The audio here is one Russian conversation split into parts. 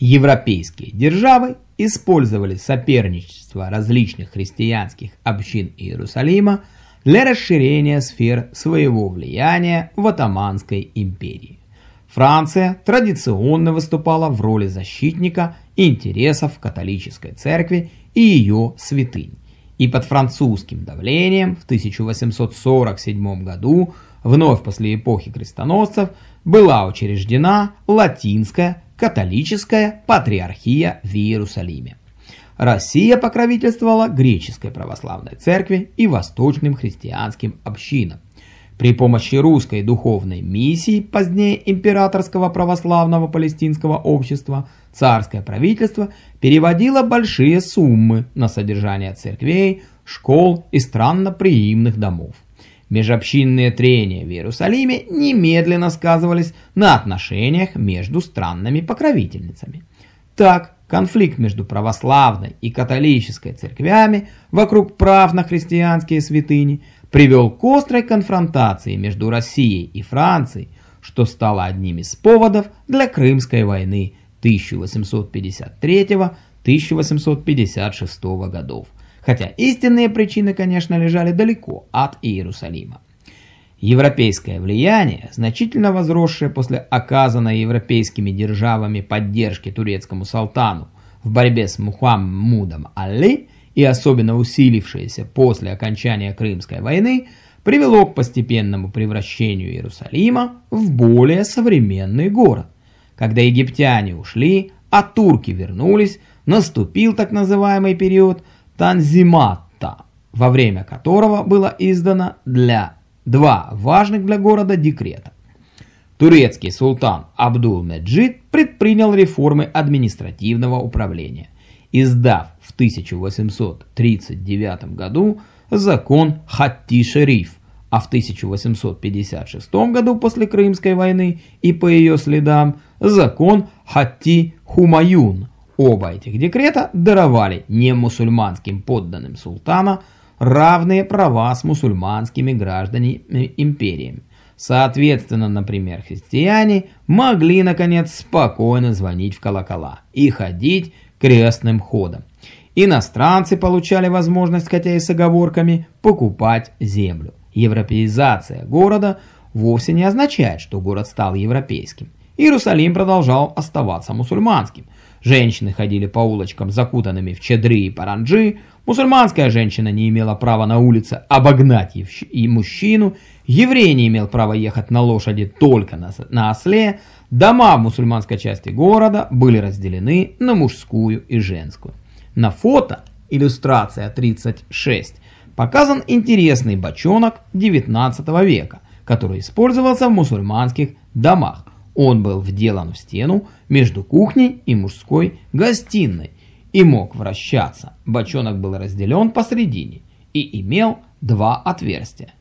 Европейские державы использовали соперничество различных христианских общин Иерусалима для расширения сфер своего влияния в Отоманской империи. Франция традиционно выступала в роли защитника интересов католической церкви и ее святынь. И под французским давлением в 1847 году, вновь после эпохи крестоносцев, была учреждена Латинская католическая патриархия в Иерусалиме. Россия покровительствовала греческой православной церкви и восточным христианским общинам. При помощи русской духовной миссии, позднее императорского православного палестинского общества, царское правительство переводило большие суммы на содержание церквей, школ и странноприимных домов. Межобщинные трения в Иерусалиме немедленно сказывались на отношениях между странными покровительницами. Так, конфликт между православной и католической церквями вокруг прав на христианские святыни привел к острой конфронтации между Россией и Францией, что стало одним из поводов для Крымской войны 1853-1856 годов хотя истинные причины, конечно, лежали далеко от Иерусалима. Европейское влияние, значительно возросшее после оказанной европейскими державами поддержки турецкому султану в борьбе с Мухаммудом Али и особенно усилившееся после окончания Крымской войны, привело к постепенному превращению Иерусалима в более современный город. Когда египтяне ушли, а турки вернулись, наступил так называемый период – Танзиматта, во время которого было издано для два важных для города декрета. Турецкий султан Абдул-Меджид предпринял реформы административного управления, издав в 1839 году закон Хатти-Шериф, а в 1856 году после Крымской войны и по ее следам закон Хатти-Хумаюн, Оба этих декрета даровали немусульманским подданным султана равные права с мусульманскими гражданами империи. Соответственно, например, христиане могли, наконец, спокойно звонить в колокола и ходить крестным ходом. Иностранцы получали возможность, хотя и с оговорками, покупать землю. Европеизация города вовсе не означает, что город стал европейским. Иерусалим продолжал оставаться мусульманским – Женщины ходили по улочкам, закутанными в чедры и паранджи. Мусульманская женщина не имела права на улице обогнать и мужчину. Еврей не имел права ехать на лошади только на, на осле. Дома в мусульманской части города были разделены на мужскую и женскую. На фото, иллюстрация 36, показан интересный бочонок 19 века, который использовался в мусульманских домах. Он был вделан в стену между кухней и мужской гостиной и мог вращаться. Бочонок был разделен посередине и имел два отверстия.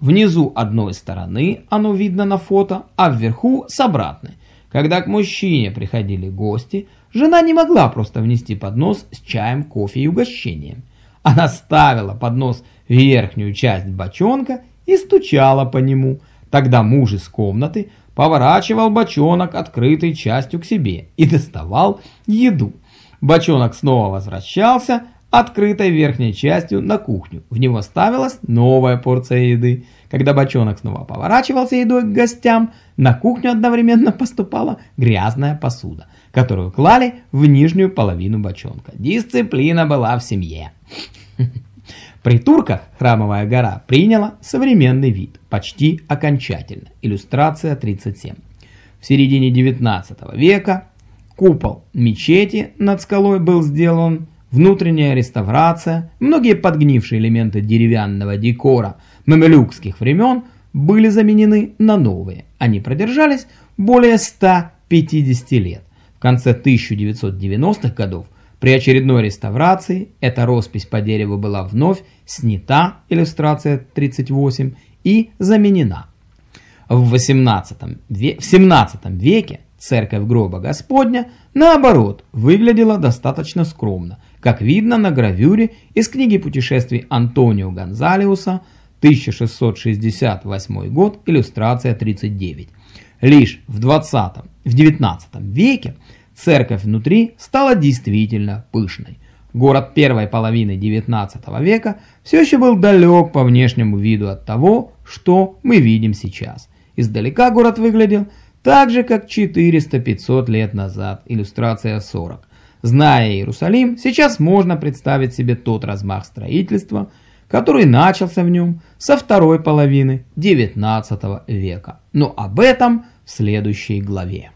Внизу одной стороны оно видно на фото, а вверху с обратной. Когда к мужчине приходили гости, жена не могла просто внести поднос с чаем, кофе и угощением. Она ставила поднос в верхнюю часть бочонка и стучала по нему. Тогда муж из комнаты поворачивал бочонок открытой частью к себе и доставал еду. Бочонок снова возвращался открытой верхней частью на кухню. В него ставилась новая порция еды. Когда бочонок снова поворачивался едой к гостям, на кухню одновременно поступала грязная посуда, которую клали в нижнюю половину бочонка. Дисциплина была в семье. При турках храмовая гора приняла современный вид, почти окончательно. Иллюстрация 37. В середине 19 века купол мечети над скалой был сделан, внутренняя реставрация, многие подгнившие элементы деревянного декора мамелюкских времен были заменены на новые. Они продержались более 150 лет. В конце 1990-х годов при очередной реставрации эта роспись по дереву была вновь снята, иллюстрация 38, и заменена. В, 18 ве в 17 веке церковь гроба Господня, наоборот, выглядела достаточно скромно, как видно на гравюре из книги путешествий Антонио Гонзалеуса 1668 год, иллюстрация 39. Лишь в 20 в 19 веке церковь внутри стала действительно пышной. Город первой половины XIX века все еще был далек по внешнему виду от того, что мы видим сейчас. Издалека город выглядел так же, как 400-500 лет назад, иллюстрация 40. Зная Иерусалим, сейчас можно представить себе тот размах строительства, который начался в нем со второй половины XIX века. Но об этом в следующей главе.